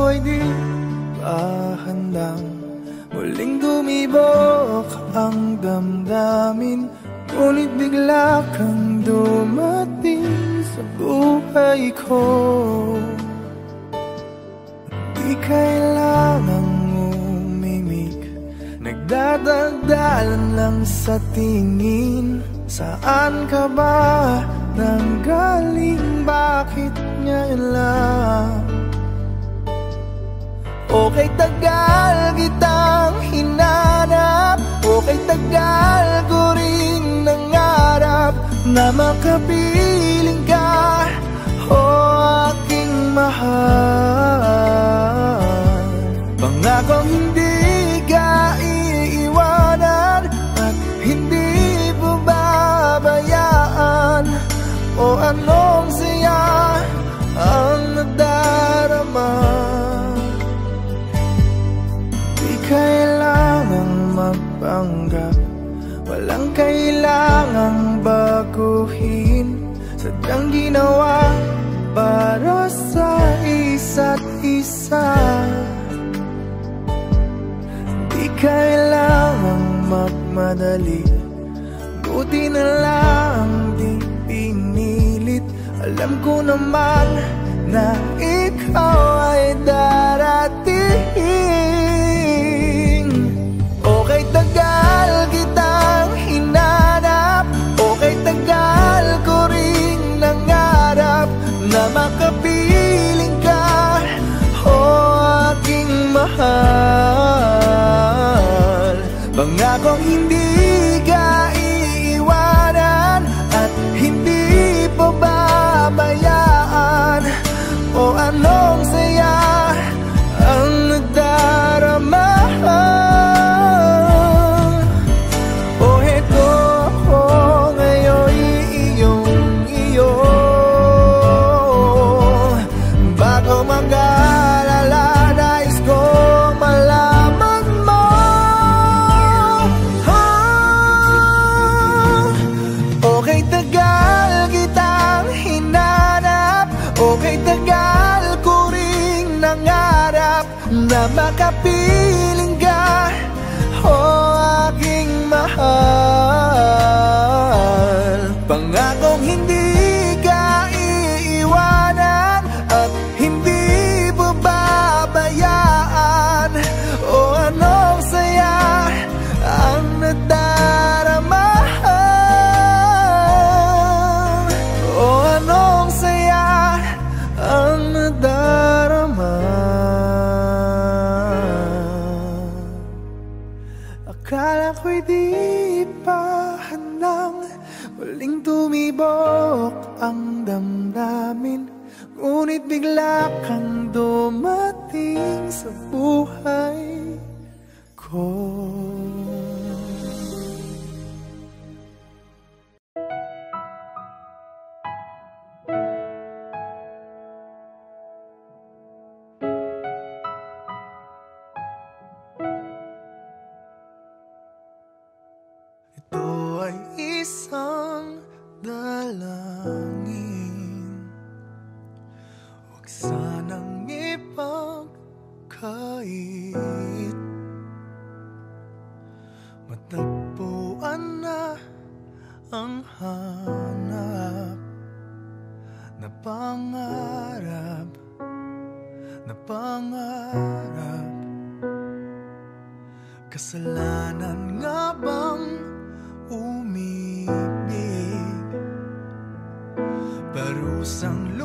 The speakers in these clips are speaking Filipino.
Akala ko'y di pa Muling dumibok ang damdamin Ngunit bigla kang dumating sa buhay ko Di kailangang umimik Nagdadagdalan lang sa tingin Saan ka ba nanggaling? Bakit ngayon lang? Okay tagal kitang hinanap Okay tagal ko rin nangarap Na makapiling ka O aking mahal. Pangakong hindi ka iiwanan At hindi babayaan O anong siya ang nadarama kailangang magpanggap Walang kailangang baguhin. Sadyang ginawa para sa isa't isa. Di kailangang magmadali. Buti na lang di pinilit. Alam ko naman na ikaw ay darating tagal kitang hinanap. Okay tagal ko rin nangarap Na makapiling ka O aking mahal. Pangakong hindi Kasalanan nga bang umibig? Parusang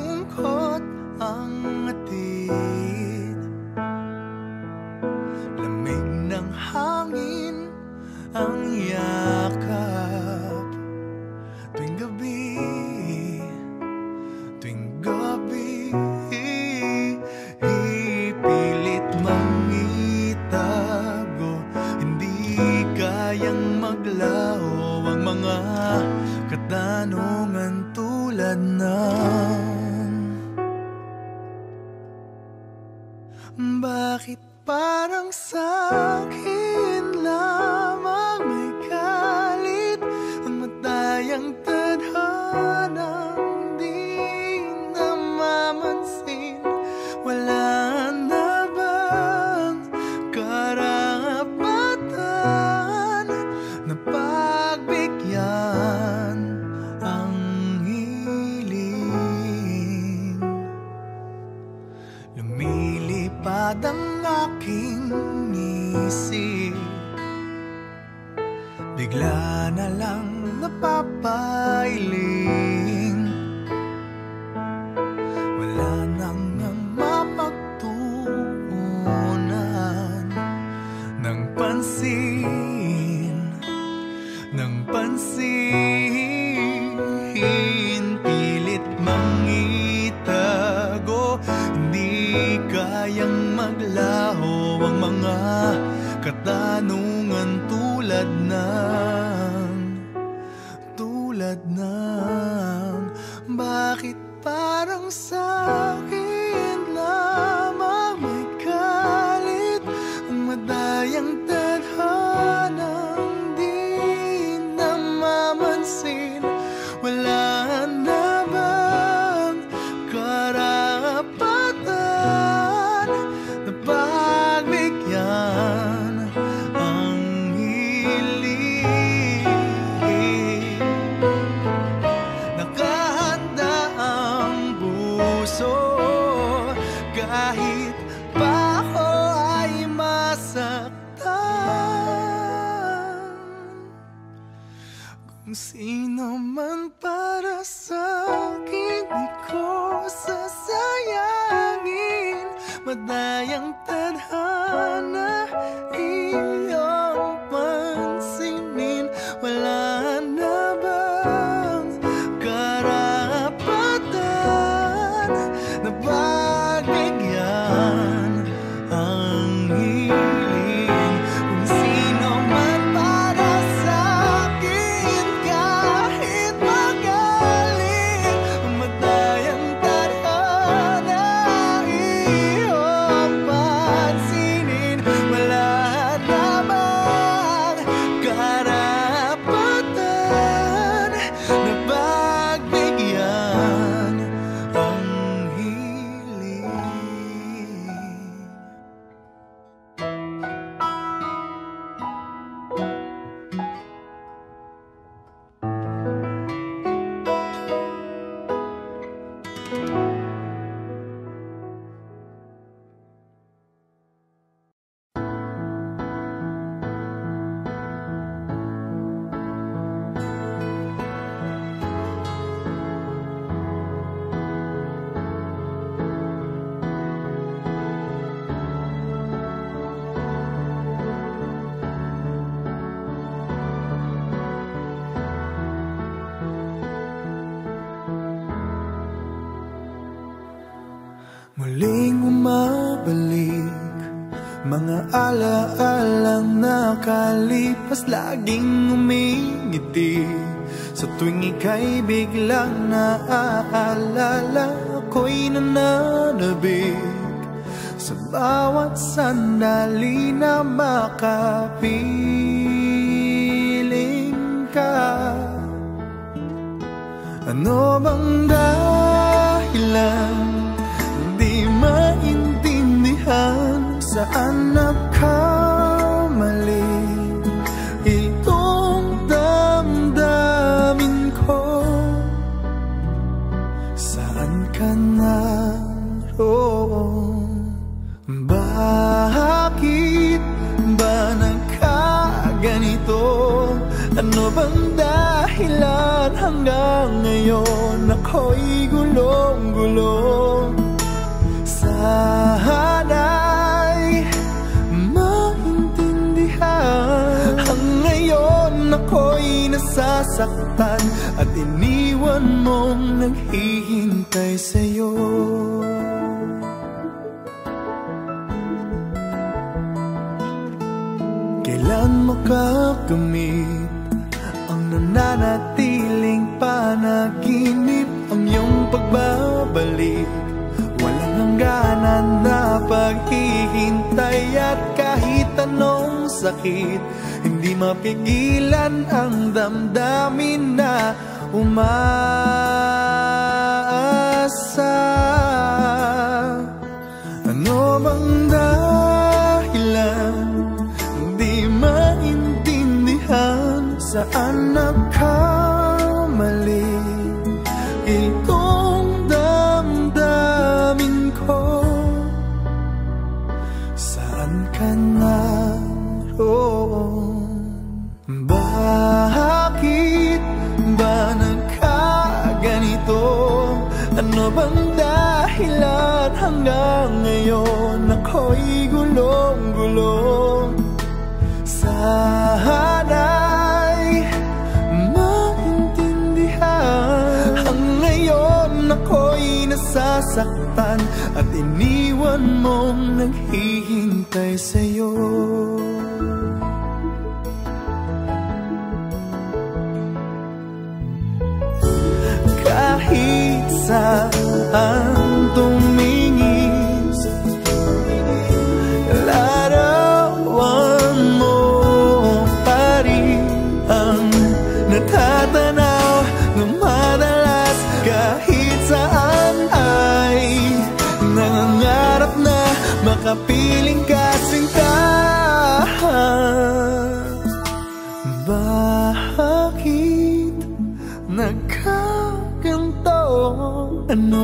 alaalang nakalipas Laging umingiti. Sa tuwing ika'y biglang naaalala Ako'y nananabik. Sa bawat sandali na makapiling ka ano bang dahilan? Di maintindihan Saan nakamali bang dahilan hanggang ngayon Ako'y gulong-gulong Sana'y maintindihan. Ang ngayon ako'y nasasaktan At iniwan mong naghihintay sa'yo. Kailan makakamit nananatiling panaginip Ang iyong pagbabalik. Walang hangganan na paghihintay At kahit anong sakit Hindi mapigilan ang damdamin na umaasa. Ano bang saan nagkamali Itong damdamin ko Saan ka naroon? Bakit ba nagkaganito? Ano bang dahilan hanggang ngayon? Ako'y gulong-gulong Saan nasasaktan At iniwan mong naghihintay sa'yo. Kahit saan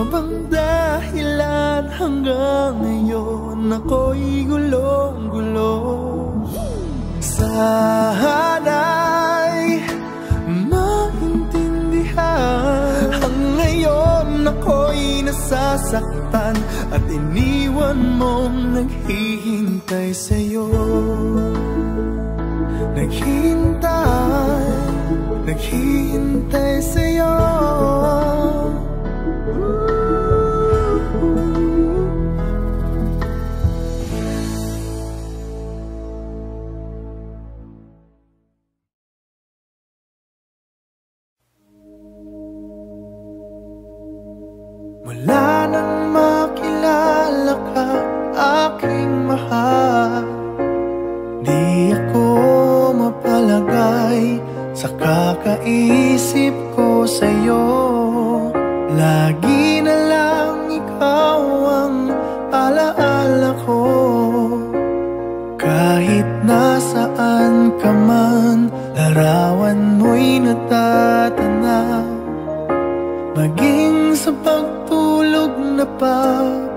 Ano bang dahilan hanggang ngayon ako'y gulong-gulo? Sana'y maintindihan. Ang ngayon ako'y nasasaktan. At iniwan mong naghihintay sa'yo. Naghihintay, naghihintay sa'yo. Ooh. Larawan mo'y natatanaw Maging sa pagtulog na pag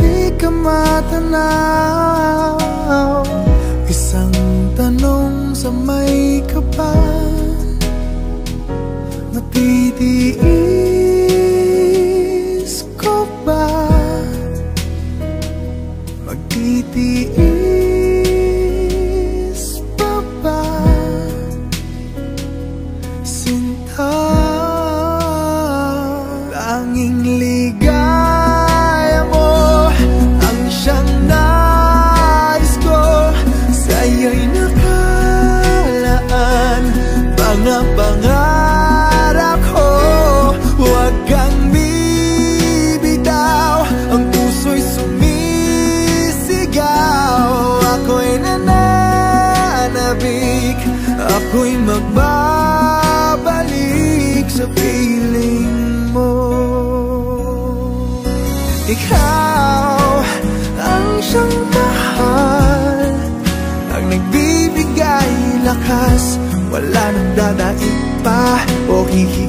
di ka matanaw. Isang tanong sa may kapan. Matitiis 体いっぱいおひひ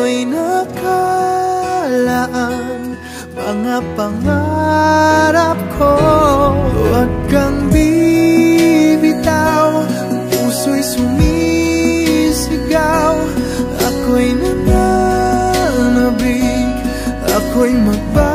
sa'yo'y nakalaan. Mga pangarap ko Huwag kang bibitaw. Ang puso'y sumisigaw. Ako'y nananabig Ako'y magbabalik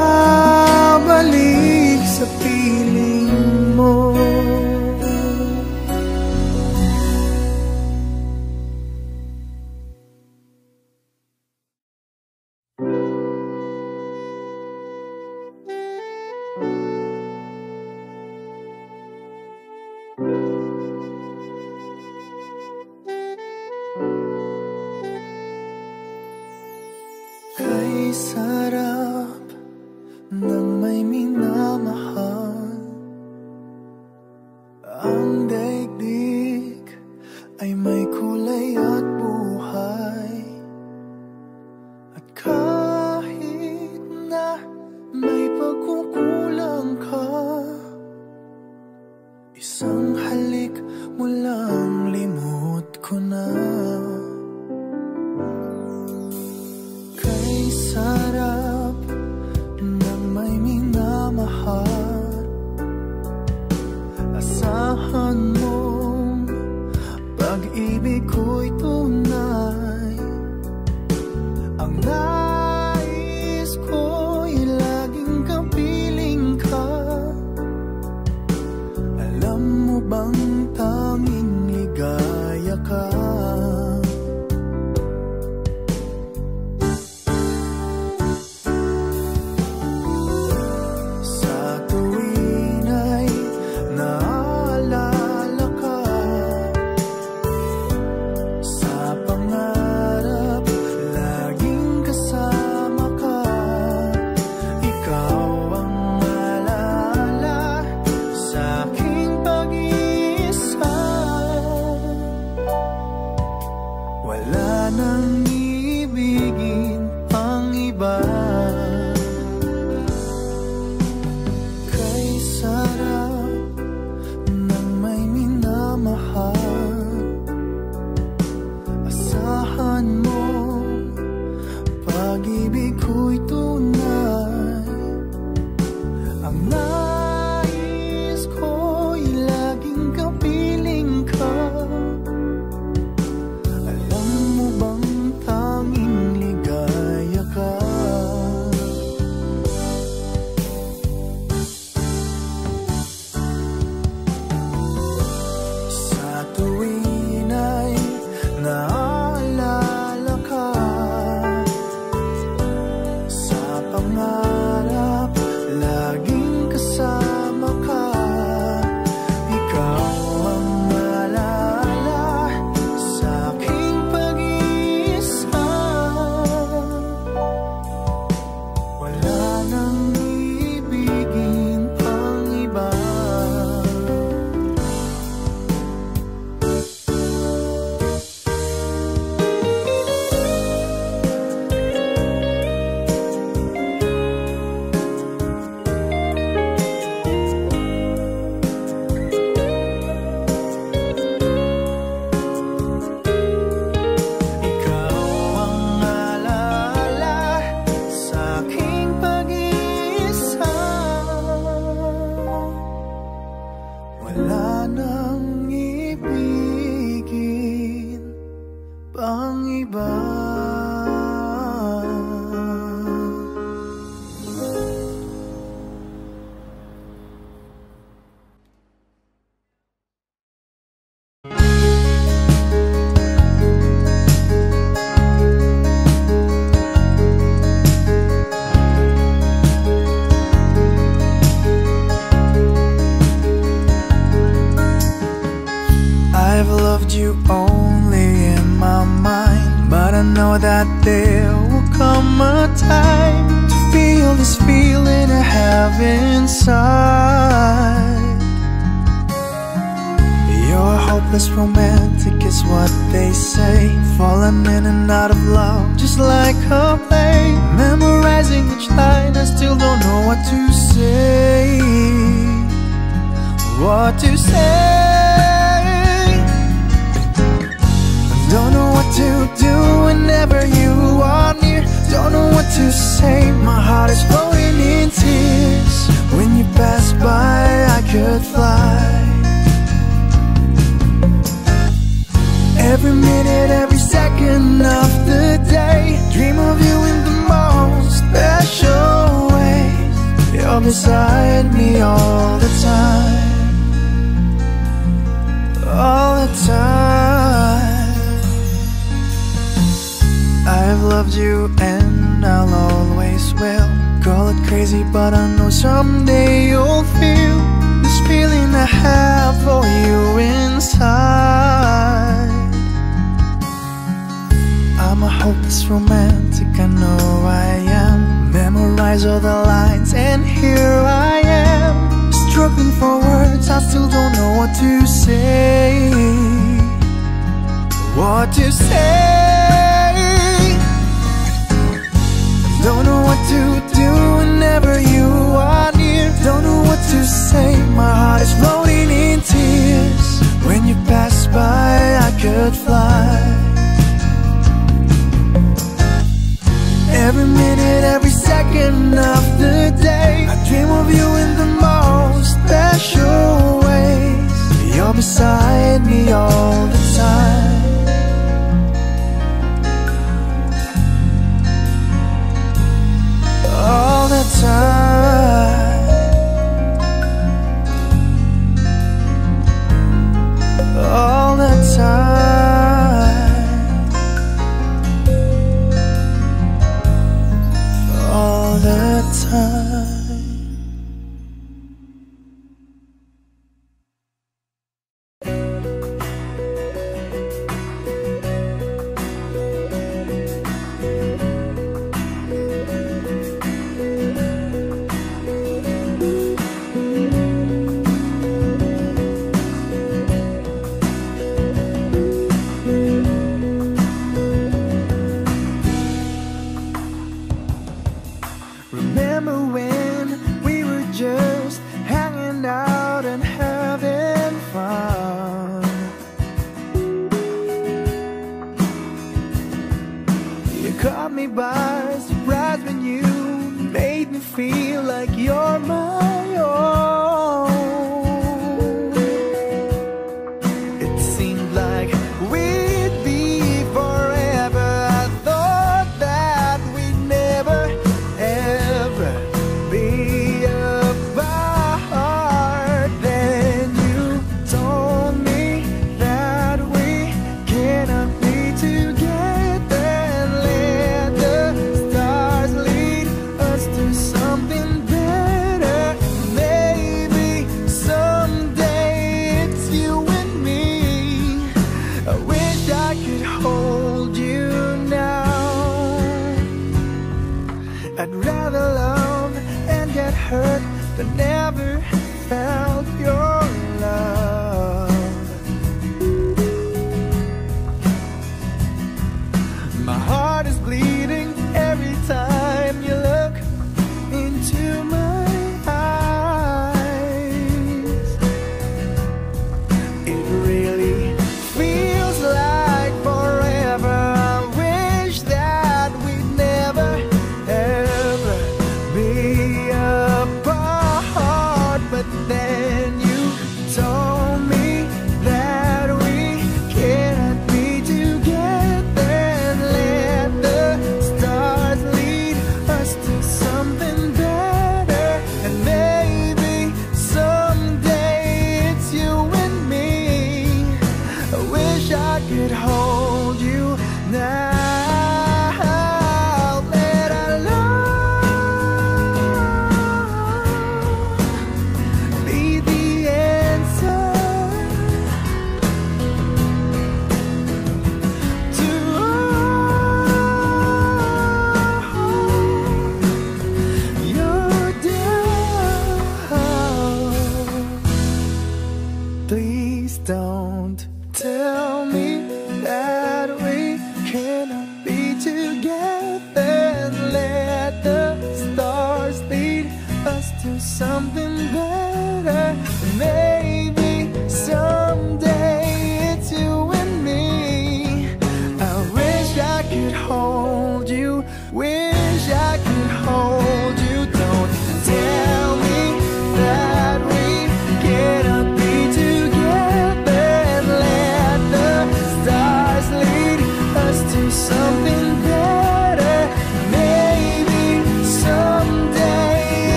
that there will come a time to feel this feeling I have inside. You're hopeless romantic is what they say. Falling in and out of love, just like a play. Memorizing each line, I still don't know what to say. What to say. Don't know what to do whenever you are near. Don't know what to say, my heart is flowing in tears. When you pass by, I could fly. Every minute, every second of the day. Dream of you in the most special way. You're beside me all the time. All the time. I've loved you and I'll always will. Call it crazy but I know someday you'll feel This feeling I have for you inside. I'm a hopeless romantic, I know I am. Memorize all the lines and here I am. Struggling for words, I still don't know what to say. What to say? Don't know what to do whenever you are near. Don't know what to say, my heart is floating in tears. When you pass by, I could fly. Every minute, every second of the day I dream of you in the most special ways. You're beside me all.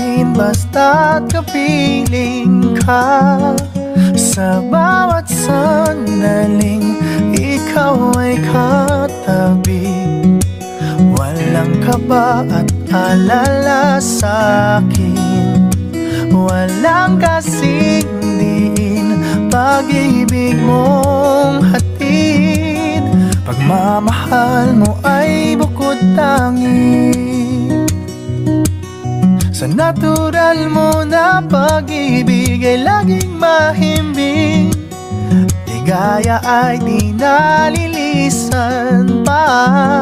Harapin basta't kapiling ka Sa bawat sandaling ikaw ay katabi. Walang kaba at alala sa akin. Walang kasing diin Pag-ibig mong hatid. Pagmamahal mo ay bukod tangin Sa natural mo na pag-ibig ay laging mahimbing. Ligaya ay di nalilisan pa.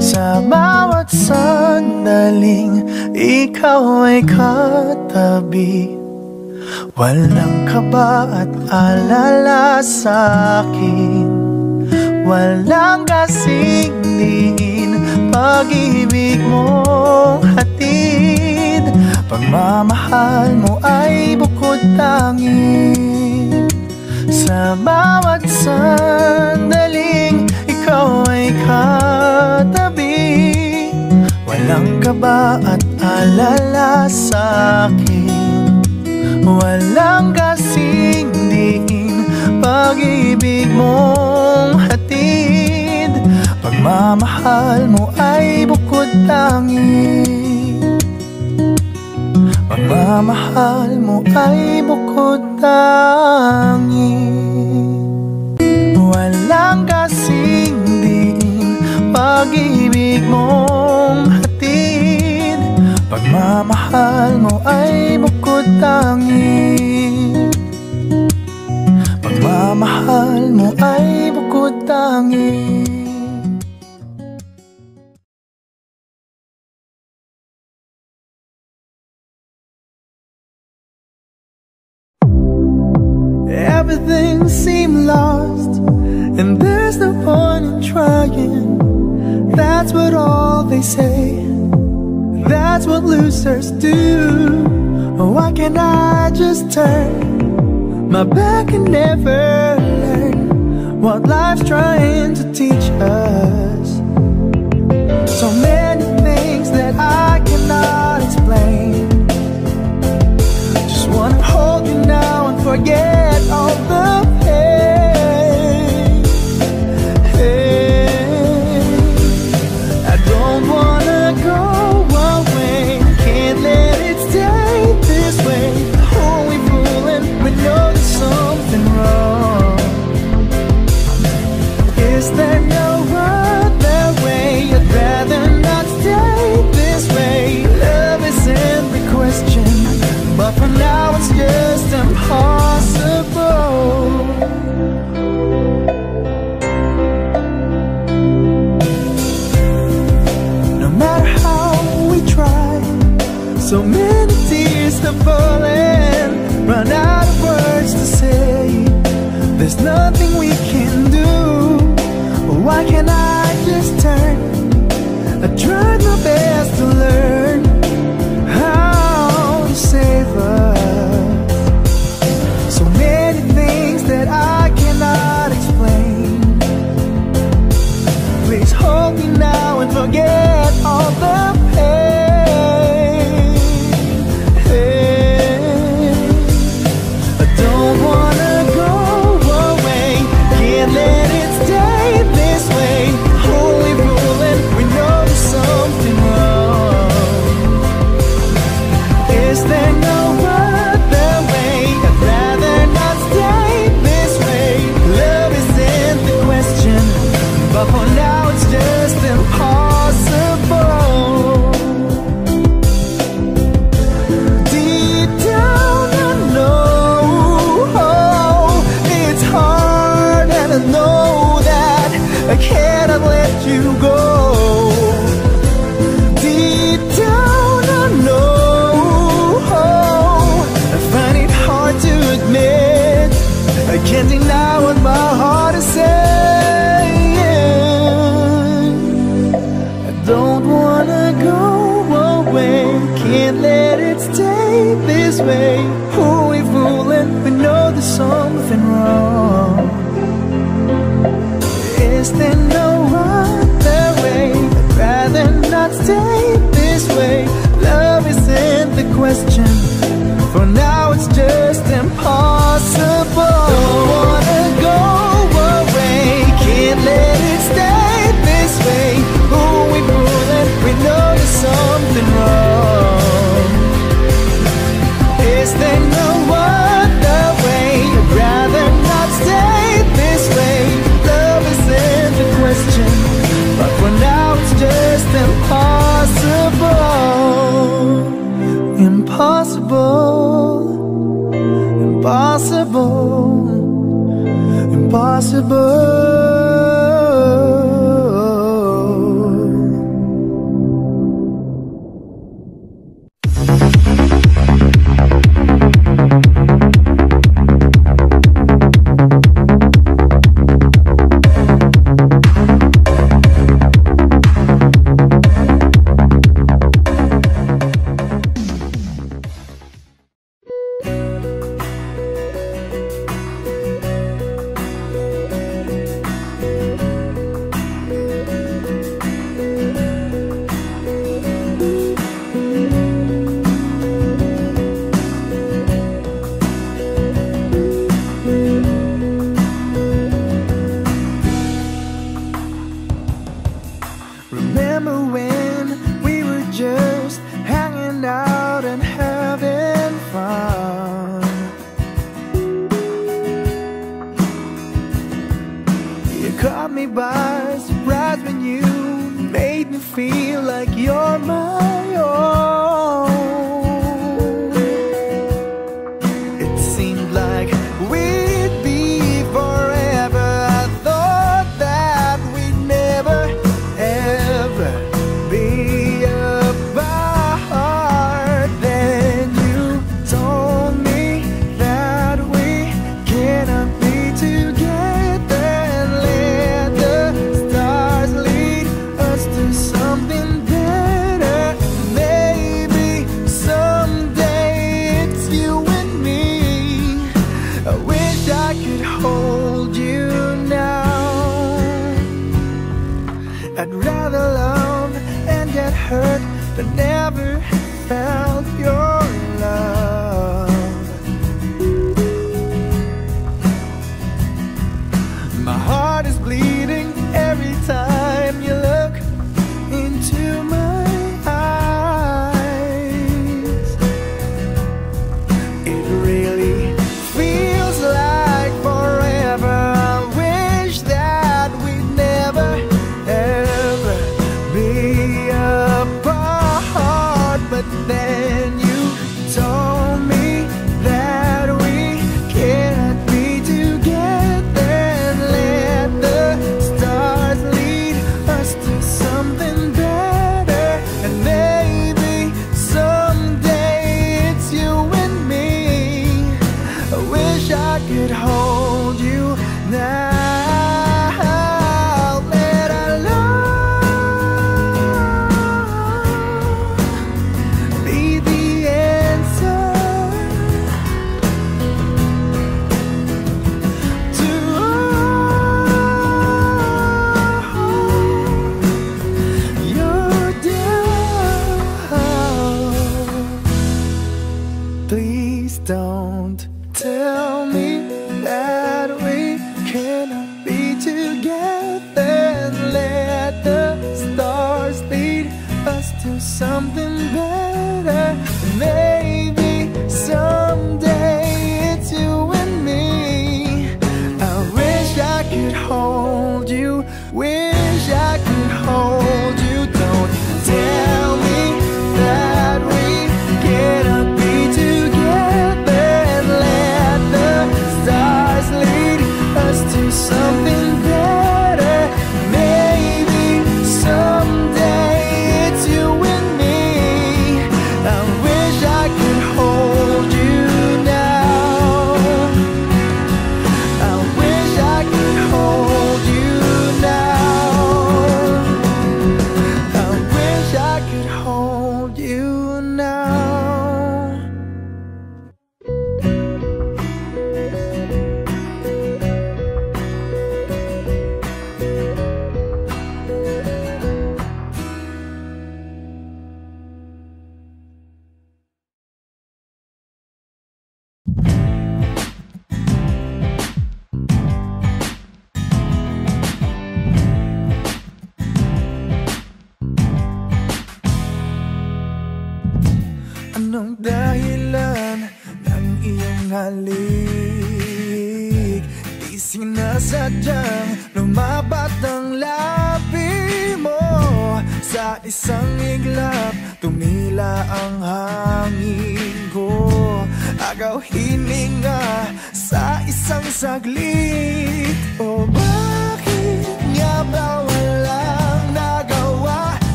Sa bawat sandaling ikaw ay katabi. Walang kaba at alala sa akin. Walang kasing diin Pag-ibig mong hatid Pagmamahal mo ay bukod tangin Sa bawat sandaling Ikaw ay katabi. Walang kaba at alala sa akin. Walang kasing diin Pag-ibig mong hatid. Pagmamahal mo ay bukod tangin Pagmamahal mo ay bukod tangin Walang kasing diin Pag-ibig mong hatid. Pagmamahal mo ay bukod tangin Pagmamahal mo ay bukod tangin in trying. That's what all they say. That's what losers do. Why can't I just turn My back and never learn What life's trying to teach us? So many things that I cannot explain. Just wanna hold you now and forget all the you go. impossible. Remember when we were just hanging out and having fun? You caught me by surprise when you made me feel like you're mine.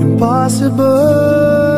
Impossible.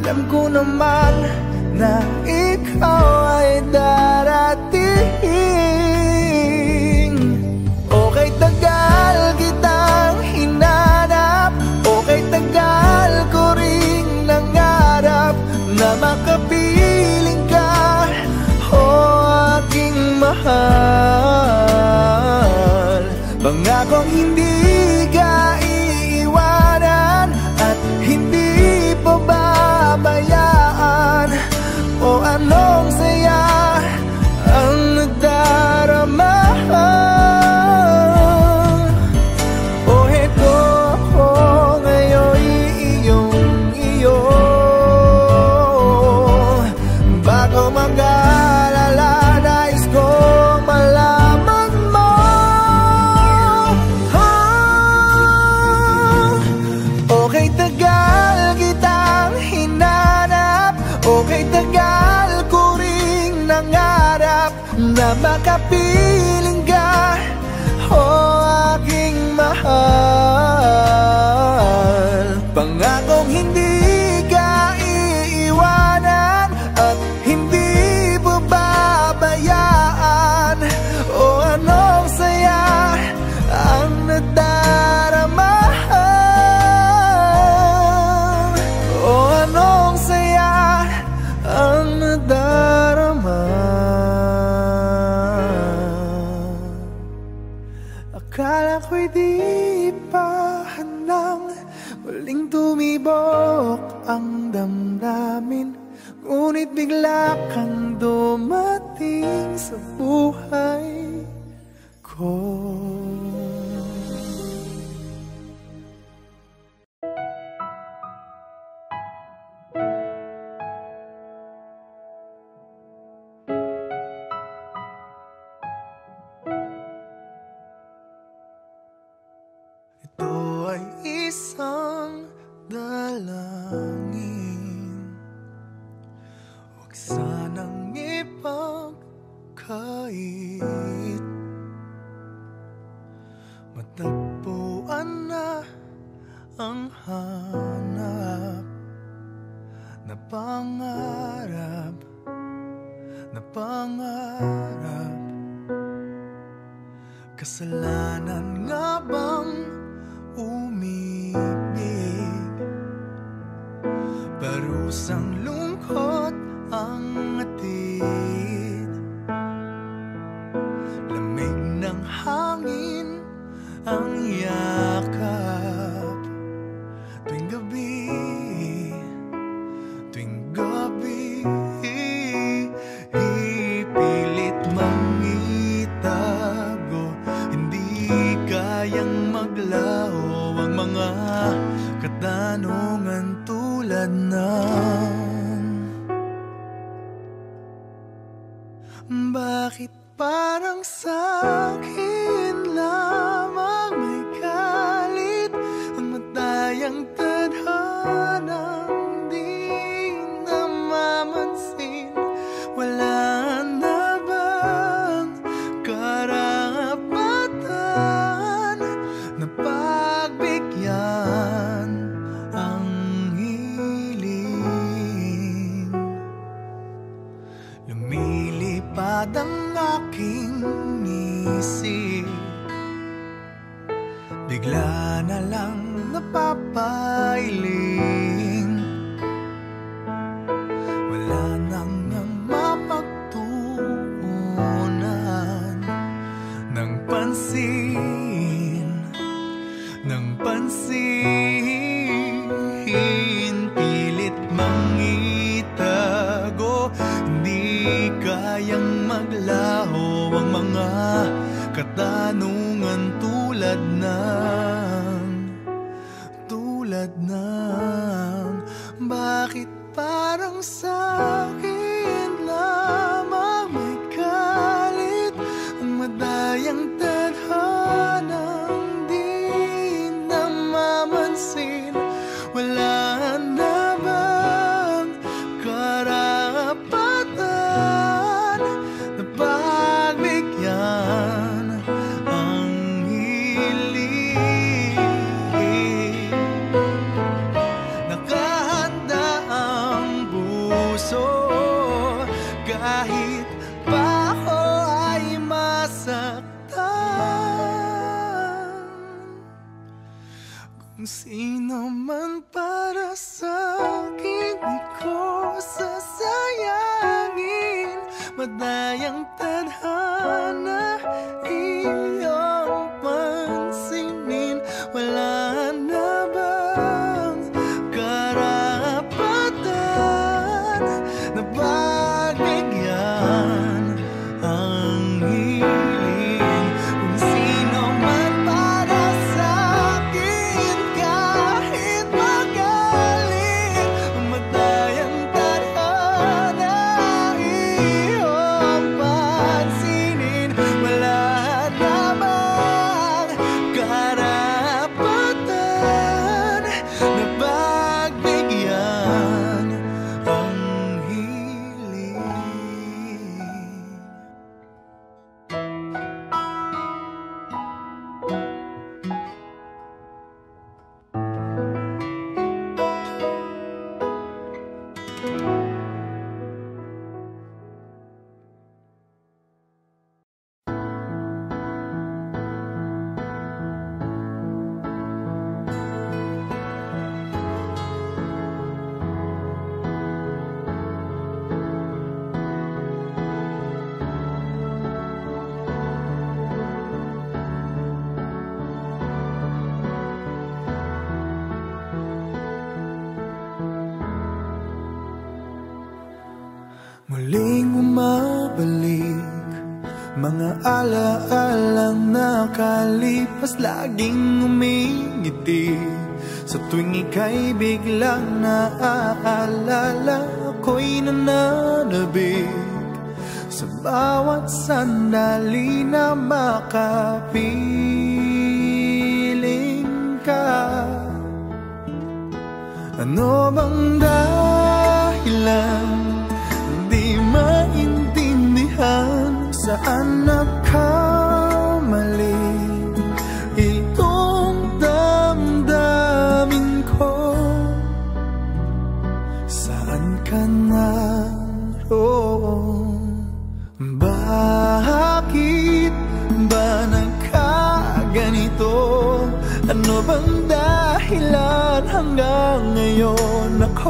Alam ko naman na ikaw ay darating langit. num alaalang nakalipas Laging umingiti. Sa tuwing ika'y biglang naaalala Ako'y nananabig Sa bawat sandali na makapiling ka Ano bang dahilan? Di maintindihan Saan nakamali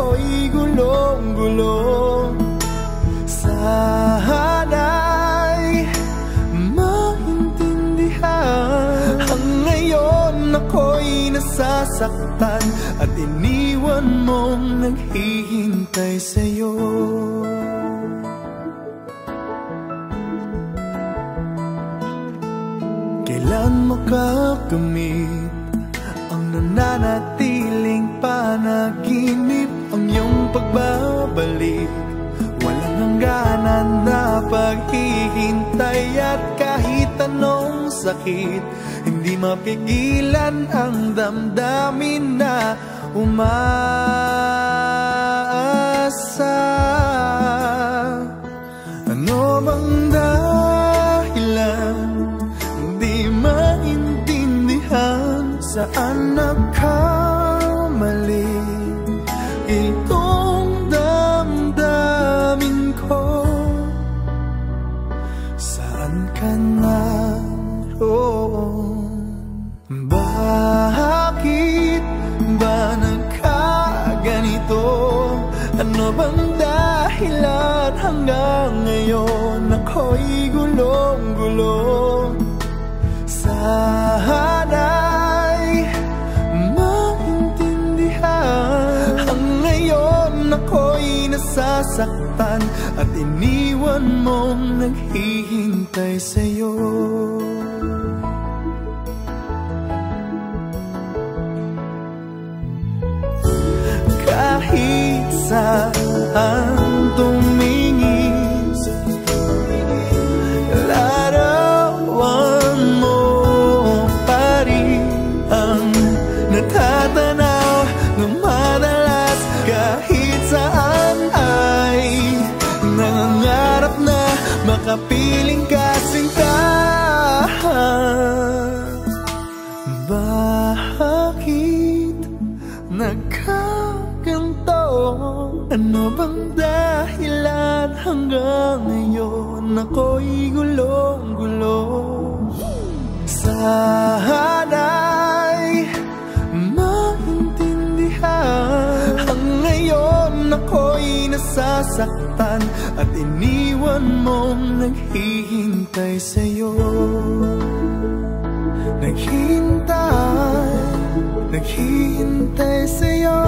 Ako'y gulong-gulong Sana'y maintindihan. Ang ngayon ako'y nasasaktan At iniwan mong naghihintay sa'yo. Kailan makakamit Ang nananatiling iyong pagbabalik Walang hangganan na paghihintay At kahit anong sakit Hindi mapigilan ang damdamin na umaasa. Ano bang dahilan Di maintindihan Saan nagkamali nasasaktan At iniwan mong naghihintay sa'yo. Kahit saan Sana'y maintindihan. Ang ngayon ako'y nasasaktan At iniwan mong naghihintay sa'yo. Naghihintay, naghihintay sa'yo